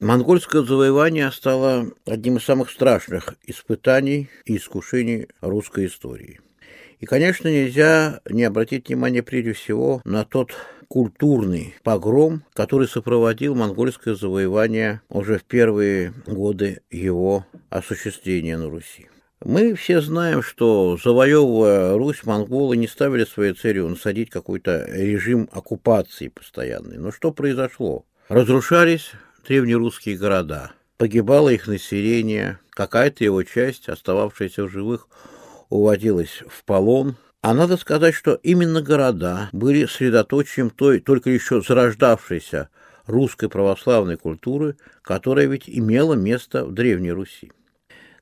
Монгольское завоевание стало одним из самых страшных испытаний и искушений русской истории. И, конечно, нельзя не обратить внимание прежде всего на тот культурный погром, который сопроводил монгольское завоевание уже в первые годы его осуществления на Руси. Мы все знаем, что завоевывая Русь, монголы не ставили своей целью насадить какой-то режим оккупации постоянный. Но что произошло? Разрушались древнерусские города, погибало их население, какая-то его часть, остававшаяся в живых, уводилась в полон, а надо сказать, что именно города были средоточием той только еще зарождавшейся русской православной культуры, которая ведь имела место в Древней Руси.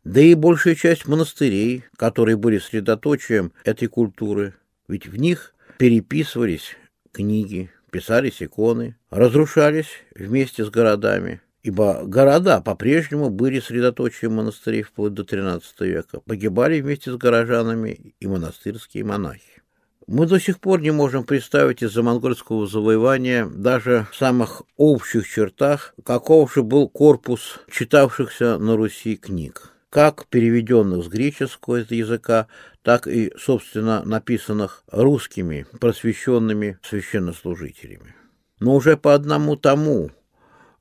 Да и большая часть монастырей, которые были средоточием этой культуры, ведь в них переписывались книги, писались иконы, разрушались вместе с городами, ибо города по-прежнему были средоточием монастырей вплоть до XIII века, погибали вместе с горожанами и монастырские монахи. Мы до сих пор не можем представить из-за монгольского завоевания даже в самых общих чертах, каков же был корпус читавшихся на Руси книг как переведенных с греческого языка, так и, собственно, написанных русскими просвещенными священнослужителями. Но уже по одному тому,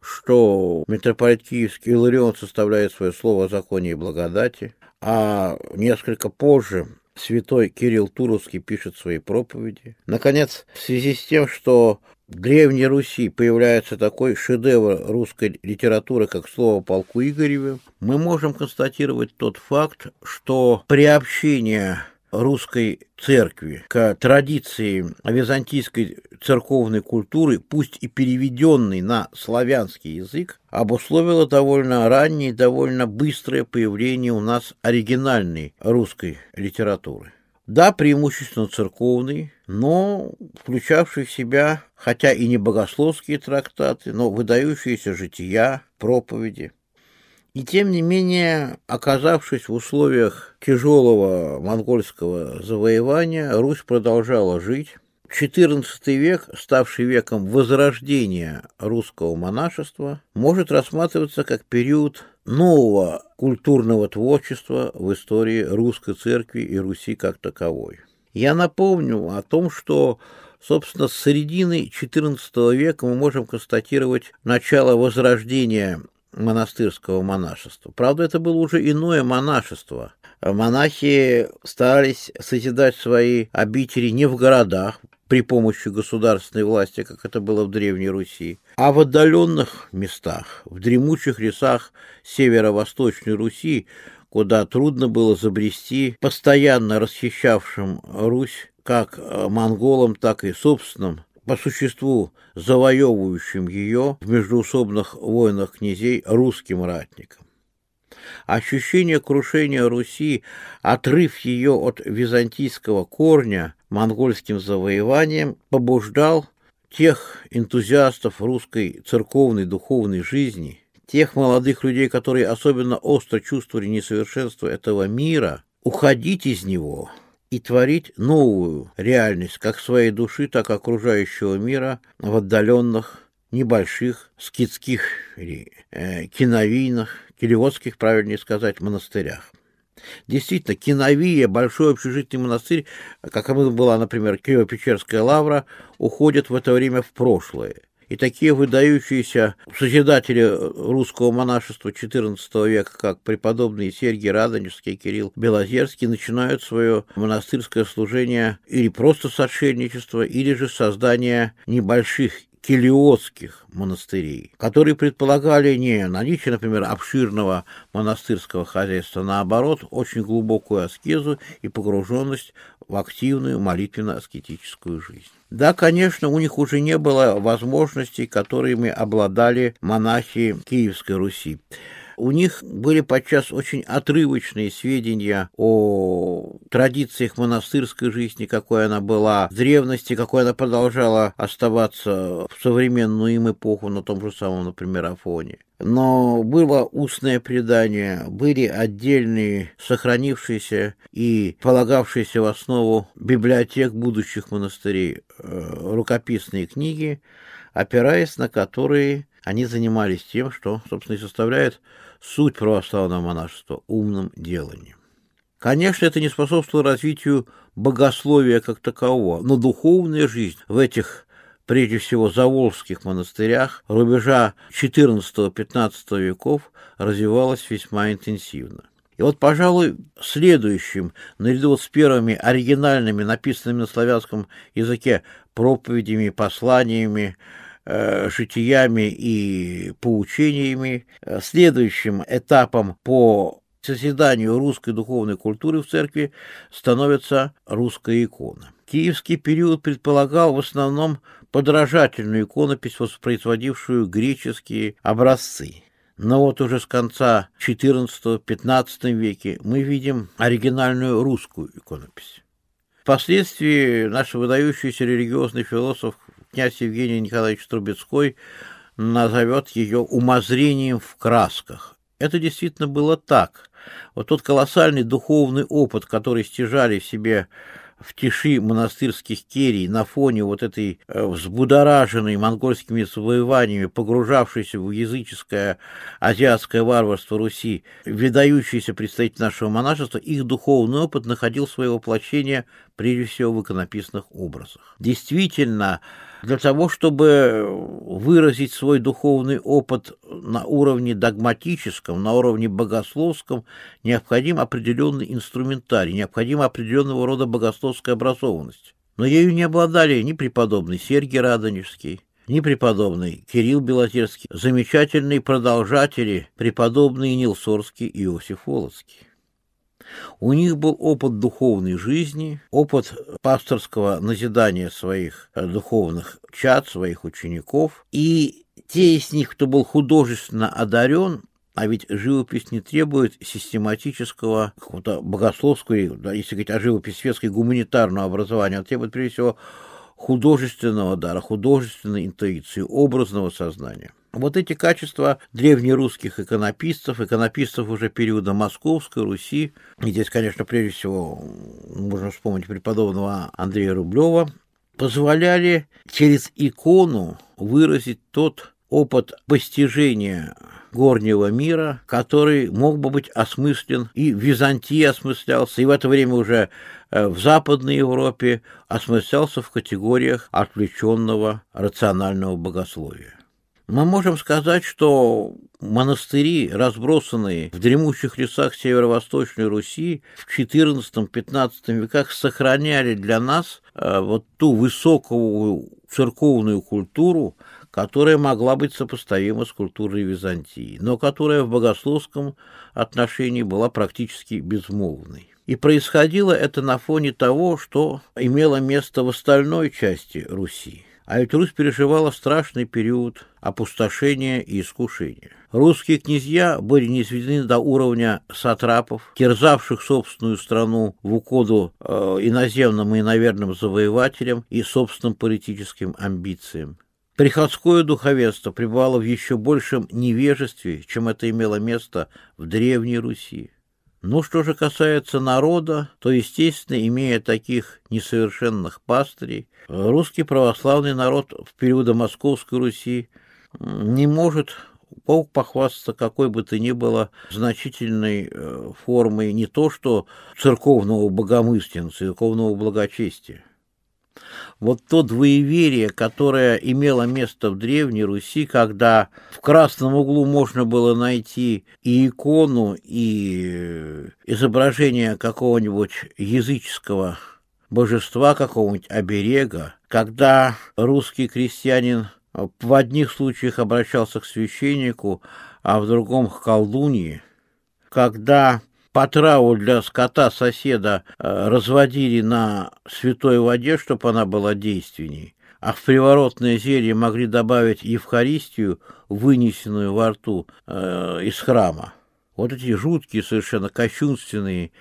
что митрополит Киевский Иларион составляет свое слово о законе и благодати, а несколько позже святой Кирилл Туровский пишет свои проповеди. Наконец, в связи с тем, что Древней Руси появляется такой шедевр русской литературы, как слово полку Игореве, мы можем констатировать тот факт, что приобщение русской церкви к традиции византийской церковной культуры, пусть и переведенной на славянский язык, обусловило довольно раннее и довольно быстрое появление у нас оригинальной русской литературы. Да, преимущественно церковный, но включавший в себя, хотя и не богословские трактаты, но выдающиеся жития, проповеди – и тем не менее, оказавшись в условиях тяжелого монгольского завоевания, Русь продолжала жить. XIV век, ставший веком возрождения русского монашества, может рассматриваться как период нового культурного творчества в истории русской церкви и Руси как таковой. Я напомню о том, что Собственно, с середины XIV века мы можем констатировать начало возрождения монастырского монашества. Правда, это было уже иное монашество. Монахи старались созидать свои обители не в городах, при помощи государственной власти, как это было в Древней Руси, а в отдаленных местах, в дремучих лесах северо-восточной Руси, куда трудно было забрести постоянно расхищавшим Русь как монголам, так и собственным по существу завоевывающим ее в междуусобных войнах князей русским ратникам. Ощущение крушения Руси, отрыв ее от византийского корня монгольским завоеванием, побуждал тех энтузиастов русской церковной духовной жизни, тех молодых людей, которые особенно остро чувствовали несовершенство этого мира, уходить из него – и творить новую реальность как своей души, так и окружающего мира в отдаленных, небольших, скидских или э, киновийных, килеводских, правильнее сказать, монастырях. Действительно, Киновия, большой общежитный монастырь, как была, например, Киево-Печерская лавра, уходит в это время в прошлое – и такие выдающиеся созидатели русского монашества XIV века, как преподобные Сергий Радонежский, Кирилл Белозерский, начинают свое монастырское служение или просто с отшельничества, или же создания небольших келиотских монастырей, которые предполагали не наличие, например, обширного монастырского хозяйства, наоборот, очень глубокую аскезу и погруженность в активную молитвенно-аскетическую жизнь. Да, конечно, у них уже не было возможностей, которыми обладали монахи Киевской Руси. У них были подчас очень отрывочные сведения о традициях монастырской жизни, какой она была в древности, какой она продолжала оставаться в современную им эпоху на том же самом, например, Афоне. Но было устное предание, были отдельные сохранившиеся и полагавшиеся в основу библиотек будущих монастырей э, рукописные книги, опираясь на которые Они занимались тем, что, собственно, и составляет суть православного монашества – умным деланием. Конечно, это не способствовало развитию богословия как такового, но духовная жизнь в этих прежде всего заволжских монастырях рубежа XIV-XV веков развивалась весьма интенсивно. И вот, пожалуй, следующим, наряду с первыми оригинальными, написанными на славянском языке проповедями, посланиями, э, житиями и поучениями, э, следующим этапом по созиданию русской духовной культуры в церкви становится русская икона. Киевский период предполагал в основном подражательную иконопись, воспроизводившую греческие образцы. Но вот уже с конца XIV-XV веке мы видим оригинальную русскую иконопись. Впоследствии наш выдающийся религиозный философ князь Евгений Николаевич Трубецкой назовет ее умозрением в красках. Это действительно было так. Вот тот колоссальный духовный опыт, который стяжали в себе в тиши монастырских керий на фоне вот этой э, взбудораженной монгольскими завоеваниями, погружавшейся в языческое азиатское варварство Руси, выдающийся представитель нашего монашества, их духовный опыт находил свое воплощение прежде всего в иконописных образах. Действительно, для того, чтобы выразить свой духовный опыт на уровне догматическом, на уровне богословском, необходим определенный инструментарий, необходима определенного рода богословская образованность. Но ею не обладали ни преподобный Сергий Радонежский, ни преподобный Кирилл Белозерский, замечательные продолжатели, преподобный Нил Сорский и Иосиф Волоцкий. У них был опыт духовной жизни, опыт пасторского назидания своих э, духовных чад, своих учеников. И те из них, кто был художественно одарен, а ведь живопись не требует систематического какого-то богословского, да, если говорить о живописи светской гуманитарного образования, а требует, прежде всего, художественного дара, художественной интуиции, образного сознания. Вот эти качества древнерусских иконописцев, иконописцев уже периода Московской Руси, и здесь, конечно, прежде всего можно вспомнить преподобного Андрея Рублева, позволяли через икону выразить тот опыт постижения горнего мира, который мог бы быть осмыслен и в Византии осмыслялся, и в это время уже э, в Западной Европе осмыслялся в категориях отвлеченного рационального богословия. Мы можем сказать, что монастыри, разбросанные в дремучих лесах северо-восточной Руси в XIV-XV веках, сохраняли для нас э, вот ту высокую церковную культуру, которая могла быть сопоставима с культурой Византии, но которая в богословском отношении была практически безмолвной. И происходило это на фоне того, что имело место в остальной части Руси. А ведь Русь переживала страшный период опустошения и искушения. Русские князья были низведены до уровня сатрапов, терзавших собственную страну в угоду э, иноземным и иноверным завоевателям и собственным политическим амбициям. Приходское духовенство пребывало в еще большем невежестве, чем это имело место в Древней Руси. Ну, что же касается народа, то, естественно, имея таких несовершенных пастырей, русский православный народ в периоды Московской Руси не может похвастаться какой бы то ни было значительной э, формой не то что церковного богомыслия, но церковного благочестия. Вот то двоеверие, которое имело место в Древней Руси, когда в красном углу можно было найти и икону, и изображение какого-нибудь языческого божества, какого-нибудь оберега, когда русский крестьянин в одних случаях обращался к священнику, а в другом к колдунье, когда потраву для скота соседа э, разводили на святой воде, чтобы она была действенней, а в приворотное зелье могли добавить Евхаристию, вынесенную во рту э, из храма. Вот эти жуткие, совершенно кощунственные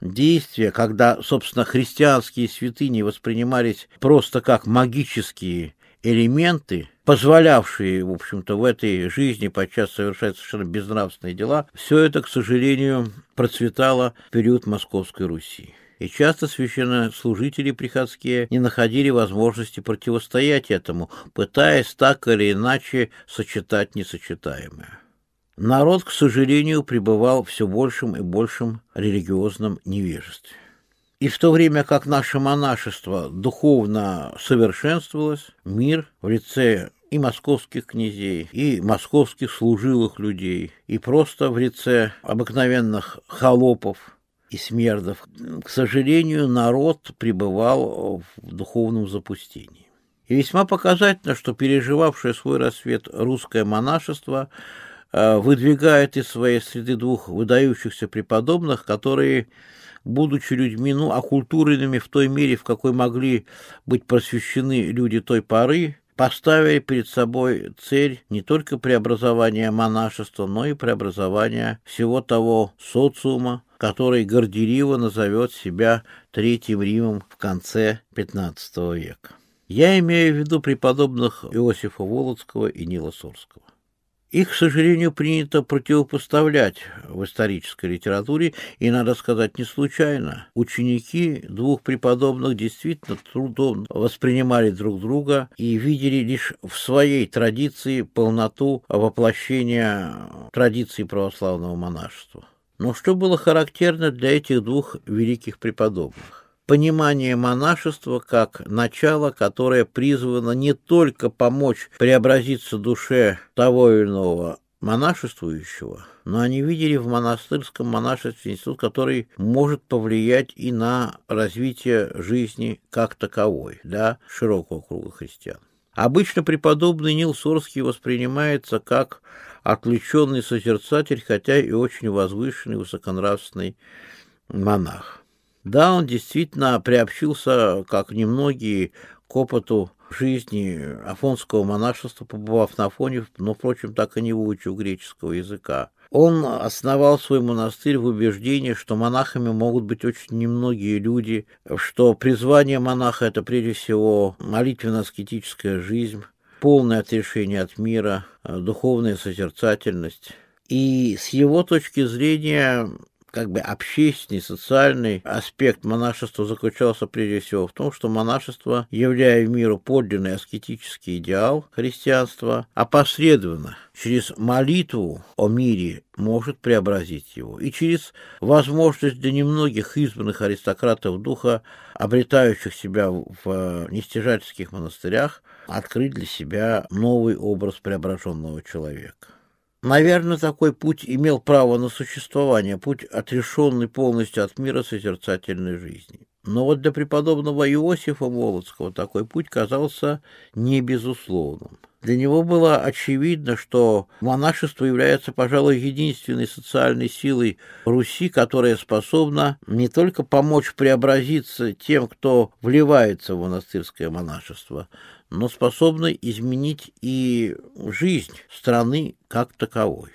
действия, когда, собственно, христианские святыни воспринимались просто как магические элементы, позволявшие, в общем-то, в этой жизни подчас совершать совершенно безнравственные дела, все это, к сожалению, процветало в период Московской Руси. и часто священнослужители приходские не находили возможности противостоять этому, пытаясь так или иначе сочетать несочетаемое. Народ, к сожалению, пребывал все большим и большим религиозном невежестве. И в то время как наше монашество духовно совершенствовалось, мир в лице и московских князей, и московских служилых людей, и просто в лице обыкновенных холопов и смердов. К сожалению, народ пребывал в духовном запустении. И весьма показательно, что переживавшее свой рассвет русское монашество выдвигает из своей среды двух выдающихся преподобных, которые будучи людьми, ну, оккультуренными в той мере, в какой могли быть просвещены люди той поры, поставили перед собой цель не только преобразования монашества, но и преобразования всего того социума, который горделиво назовет себя Третьим Римом в конце XV века. Я имею в виду преподобных Иосифа Володского и Нила Сорского. Их, к сожалению, принято противопоставлять в исторической литературе, и, надо сказать, не случайно. Ученики двух преподобных действительно трудом воспринимали друг друга и видели лишь в своей традиции полноту воплощения традиции православного монашества. Но что было характерно для этих двух великих преподобных? Понимание монашества как начало, которое призвано не только помочь преобразиться душе того или иного монашествующего, но они видели в монастырском монашестве институт, который может повлиять и на развитие жизни как таковой для широкого круга христиан. Обычно преподобный Нил Сорский воспринимается как отвлеченный созерцатель, хотя и очень возвышенный, высоконравственный монах. Да, он действительно приобщился, как немногие, к опыту жизни афонского монашества, побывав на Афоне, но, впрочем, так и не выучив греческого языка. Он основал свой монастырь в убеждении, что монахами могут быть очень немногие люди, что призвание монаха – это прежде всего молитвенно-аскетическая жизнь, полное отрешение от мира, духовная созерцательность. И с его точки зрения как бы общественный, социальный аспект монашества заключался прежде всего в том, что монашество, являя миру подлинный аскетический идеал христианства, опосредованно через молитву о мире может преобразить его, и через возможность для немногих избранных аристократов духа, обретающих себя в нестяжательских монастырях, открыть для себя новый образ преображенного человека. Наверное, такой путь имел право на существование, путь, отрешенный полностью от мира созерцательной жизни. Но вот для преподобного Иосифа Володского такой путь казался не безусловным. Для него было очевидно, что монашество является, пожалуй, единственной социальной силой Руси, которая способна не только помочь преобразиться тем, кто вливается в монастырское монашество, но способна изменить и жизнь страны как таковой.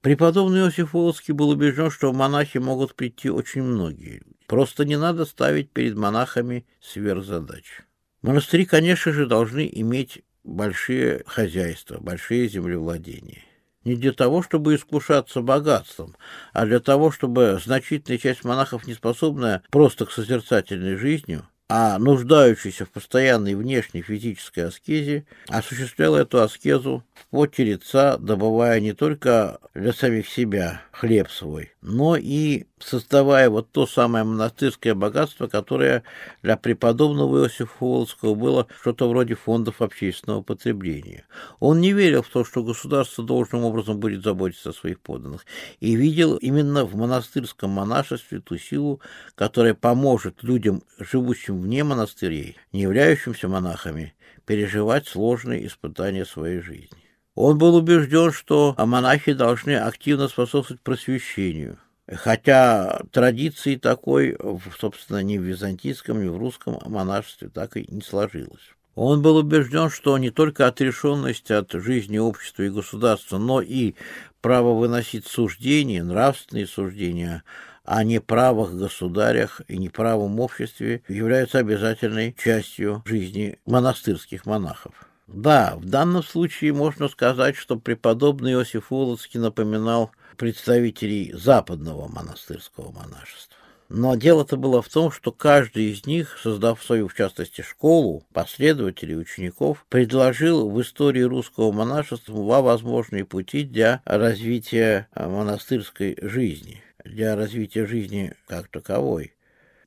Преподобный Иосиф Волоцкий был убежден, что в монахи могут прийти очень многие. Просто не надо ставить перед монахами сверхзадач. Монастыри, конечно же, должны иметь большие хозяйства, большие землевладения. Не для того, чтобы искушаться богатством, а для того, чтобы значительная часть монахов, не способная просто к созерцательной жизни, а нуждающийся в постоянной внешней физической аскезе, осуществлял эту аскезу в поте лица, добывая не только для самих себя хлеб свой, но и создавая вот то самое монастырское богатство, которое для преподобного Иосифа Володского было что-то вроде фондов общественного потребления. Он не верил в то, что государство должным образом будет заботиться о своих подданных, и видел именно в монастырском монашестве ту силу, которая поможет людям, живущим вне монастырей, не являющимся монахами, переживать сложные испытания своей жизни. Он был убежден, что монахи должны активно способствовать просвещению, хотя традиции такой, собственно, ни в византийском, ни в русском монашестве так и не сложилось. Он был убежден, что не только отрешенность от жизни общества и государства, но и право выносить суждения, нравственные суждения о неправых государях и неправом обществе являются обязательной частью жизни монастырских монахов. Да, в данном случае можно сказать, что преподобный Иосиф Волоцкий напоминал представителей западного монастырского монашества. Но дело-то было в том, что каждый из них, создав свою, в частности, школу, последователей, учеников, предложил в истории русского монашества два возможные пути для развития монастырской жизни, для развития жизни как таковой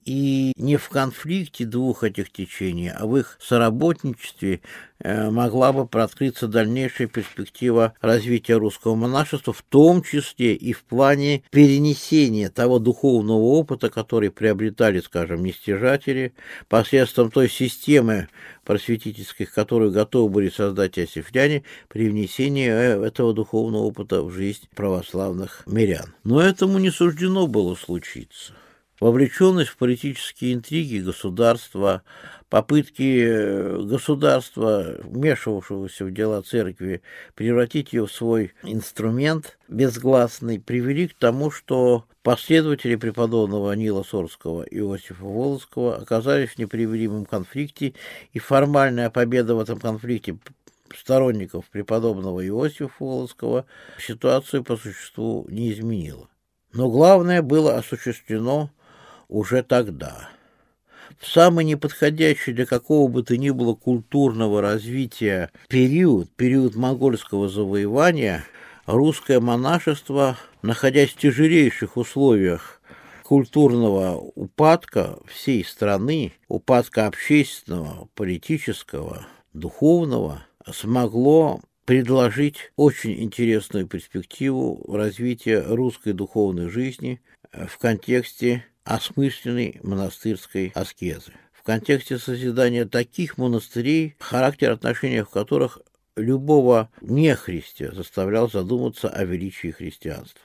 и не в конфликте двух этих течений, а в их соработничестве э, могла бы прооткрыться дальнейшая перспектива развития русского монашества, в том числе и в плане перенесения того духовного опыта, который приобретали, скажем, нестяжатели, посредством той системы просветительской, которую готовы были создать осифляне, при внесении э, этого духовного опыта в жизнь православных мирян. Но этому не суждено было случиться. Вовлеченность в политические интриги государства, попытки э, государства, вмешивавшегося в дела церкви, превратить ее в свой инструмент безгласный, привели к тому, что последователи преподобного Нила Сорского и Иосифа Волоцкого оказались в непримиримом конфликте, и формальная победа в этом конфликте сторонников преподобного Иосифа Волоцкого ситуацию по существу не изменила. Но главное было осуществлено уже тогда. В самый неподходящий для какого бы то ни было культурного развития период, период монгольского завоевания, русское монашество, находясь в тяжелейших условиях культурного упадка всей страны, упадка общественного, политического, духовного, смогло предложить очень интересную перспективу развития русской духовной жизни в контексте осмысленной монастырской аскезы. В контексте созидания таких монастырей, характер отношений в которых любого нехристия заставлял задуматься о величии христианства.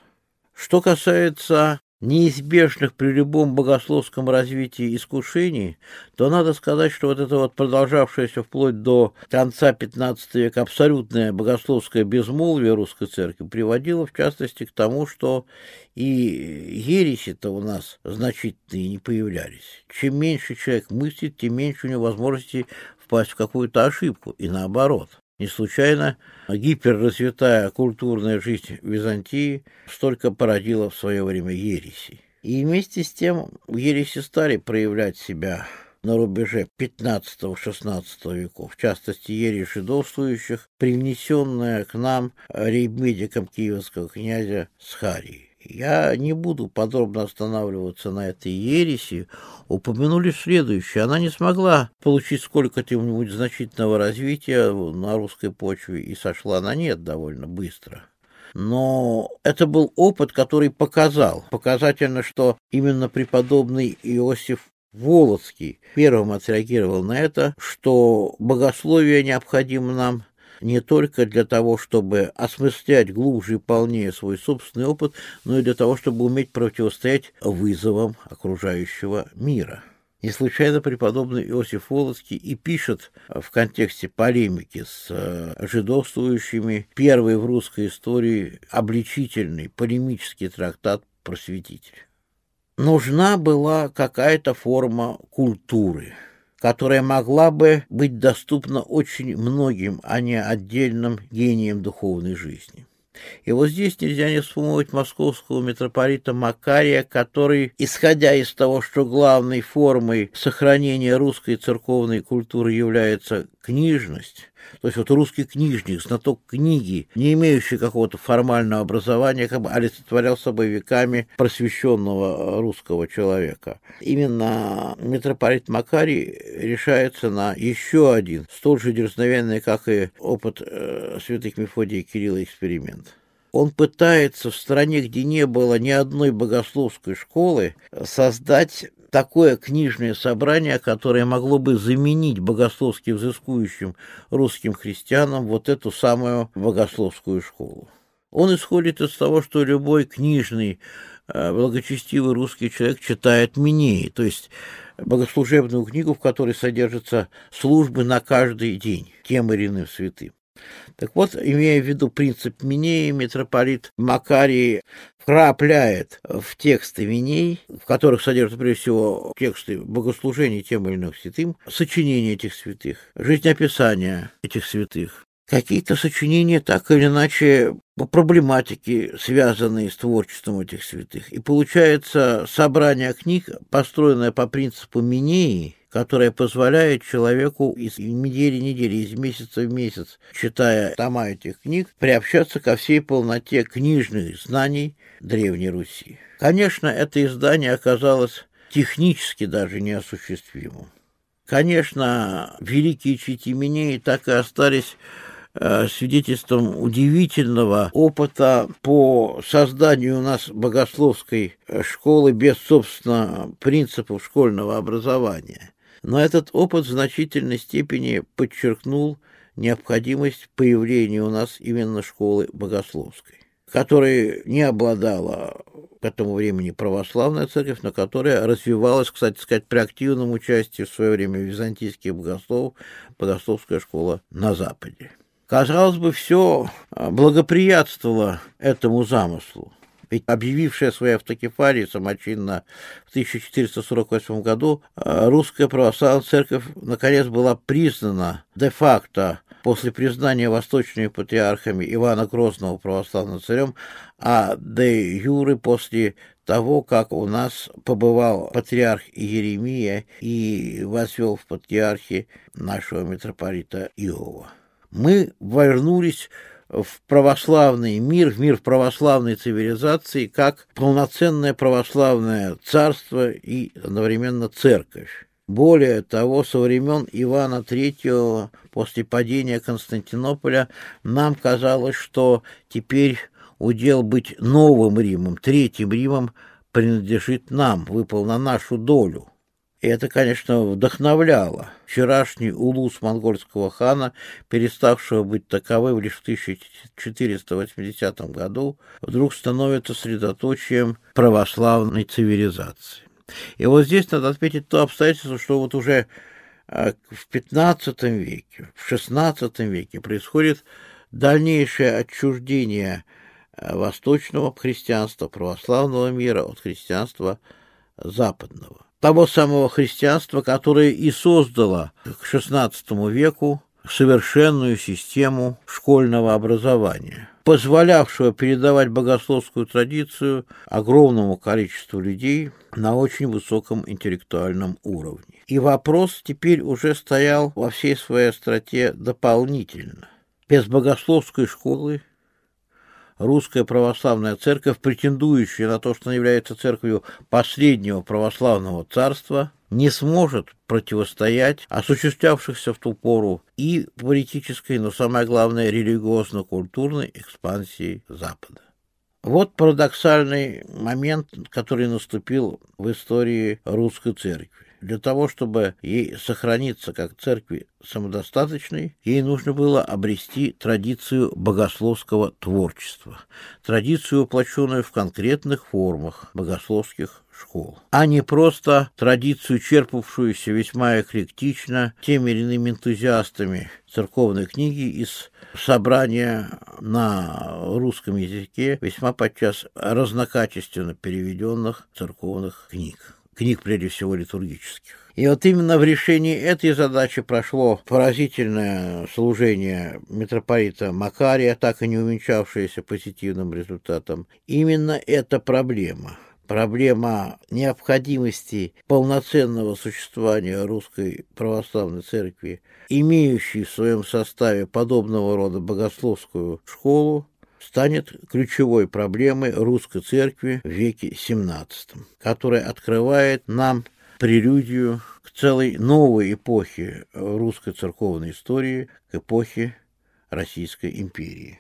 Что касается неизбежных при любом богословском развитии искушений, то надо сказать, что вот это вот продолжавшееся вплоть до конца XV века абсолютное богословское безмолвие русской церкви приводило, в частности, к тому, что и ереси-то у нас значительные не появлялись. Чем меньше человек мыслит, тем меньше у него возможности впасть в какую-то ошибку, и наоборот. Не случайно гиперразвитая культурная жизнь Византии столько породила в свое время ереси. И вместе с тем ереси стали проявлять себя на рубеже 15-16 веков, в частности, ересь жидовствующих, привнесенная к нам рейбмедиком киевского князя Схарии. Я не буду подробно останавливаться на этой ереси. Упомянули следующее. Она не смогла получить сколько-нибудь значительного развития на русской почве и сошла на нет довольно быстро. Но это был опыт, который показал, показательно, что именно преподобный Иосиф Волоцкий первым отреагировал на это, что богословие необходимо нам не только для того, чтобы осмыслять глубже и полнее свой собственный опыт, но и для того, чтобы уметь противостоять вызовам окружающего мира. Не случайно преподобный Иосиф Волоцкий и пишет в контексте полемики с э, жидовствующими первый в русской истории обличительный полемический трактат «Просветитель». Нужна была какая-то форма культуры – которая могла бы быть доступна очень многим, а не отдельным гениям духовной жизни. И вот здесь нельзя не вспомнить московского митрополита Макария, который, исходя из того, что главной формой сохранения русской церковной культуры является книжность, то есть вот русский книжник, знаток книги, не имеющий какого-то формального образования, как бы олицетворял собой веками просвещенного русского человека. Именно митрополит Макарий решается на еще один, столь же дерзновенный, как и опыт э, святых Мефодия и Кирилла эксперимент. Он пытается в стране, где не было ни одной богословской школы, создать такое книжное собрание, которое могло бы заменить богословски взыскующим русским христианам вот эту самую богословскую школу. Он исходит из того, что любой книжный, э, благочестивый русский человек читает Минеи, то есть богослужебную книгу, в которой содержатся службы на каждый день тем или иным святым. Так вот, имея в виду принцип Минеи, митрополит Макарий вкрапляет в тексты Миней, в которых содержатся прежде всего тексты богослужений тем или иным святым, сочинения этих святых, жизнеописания этих святых, какие-то сочинения так или иначе по проблематике, связанные с творчеством этих святых. И получается собрание книг, построенное по принципу Минеи, которая позволяет человеку из недели в неделю, из месяца в месяц, читая тома этих книг, приобщаться ко всей полноте книжных знаний Древней Руси. Конечно, это издание оказалось технически даже неосуществимым. Конечно, великие читиминеи так и остались Э, свидетельством удивительного опыта по созданию у нас богословской школы без, собственно, принципов школьного образования. Но этот опыт в значительной степени подчеркнул необходимость появления у нас именно школы богословской, которая не обладала к этому времени православная церковь, но которая развивалась, кстати сказать, при активном участии в свое время византийских богословов, богословская школа на Западе. Казалось бы, все благоприятствовало этому замыслу. Ведь объявившая свои автокефалии самочинно в 1448 году, а, русская православная церковь наконец была признана де-факто после признания восточными патриархами Ивана Грозного православным царем, а де юры после того, как у нас побывал патриарх Иеремия и возвел в патриархи нашего митрополита Иова. Мы вернулись в православный мир, в мир православной цивилизации, как полноценное православное царство и одновременно церковь. Более того, со времен Ивана III, после падения Константинополя, нам казалось, что теперь удел быть новым Римом, третьим Римом принадлежит нам, выпал на нашу долю. И это, конечно, вдохновляло. Вчерашний улус монгольского хана, переставшего быть таковым лишь в 1480 году, вдруг становится средоточием православной цивилизации. И вот здесь надо отметить то обстоятельство, что вот уже а, в XV веке, в XVI веке происходит дальнейшее отчуждение а, восточного христианства, православного мира от христианства западного того самого христианства, которое и создало к XVI веку совершенную систему школьного образования, позволявшего передавать богословскую традицию огромному количеству людей на очень высоком интеллектуальном уровне. И вопрос теперь уже стоял во всей своей остроте дополнительно. Без богословской школы русская православная церковь, претендующая на то, что она является церковью последнего православного царства, не сможет противостоять осуществлявшихся в ту пору и политической, но самое главное, религиозно-культурной экспансии Запада. Вот парадоксальный момент, который наступил в истории русской церкви. Для того, чтобы ей сохраниться как церкви самодостаточной, ей нужно было обрести традицию богословского творчества, традицию, воплощенную в конкретных формах богословских школ, а не просто традицию, черпавшуюся весьма эклектично теми или иными энтузиастами церковной книги из собрания на русском языке весьма подчас разнокачественно переведенных церковных книг книг, прежде всего, литургических. И вот именно в решении этой задачи прошло поразительное служение митрополита Макария, так и не увенчавшееся позитивным результатом. Именно эта проблема проблема необходимости полноценного существования русской православной церкви, имеющей в своем составе подобного рода богословскую школу, станет ключевой проблемой русской церкви в веке XVII, которая открывает нам прелюдию к целой новой эпохе русской церковной истории, к эпохе Российской империи.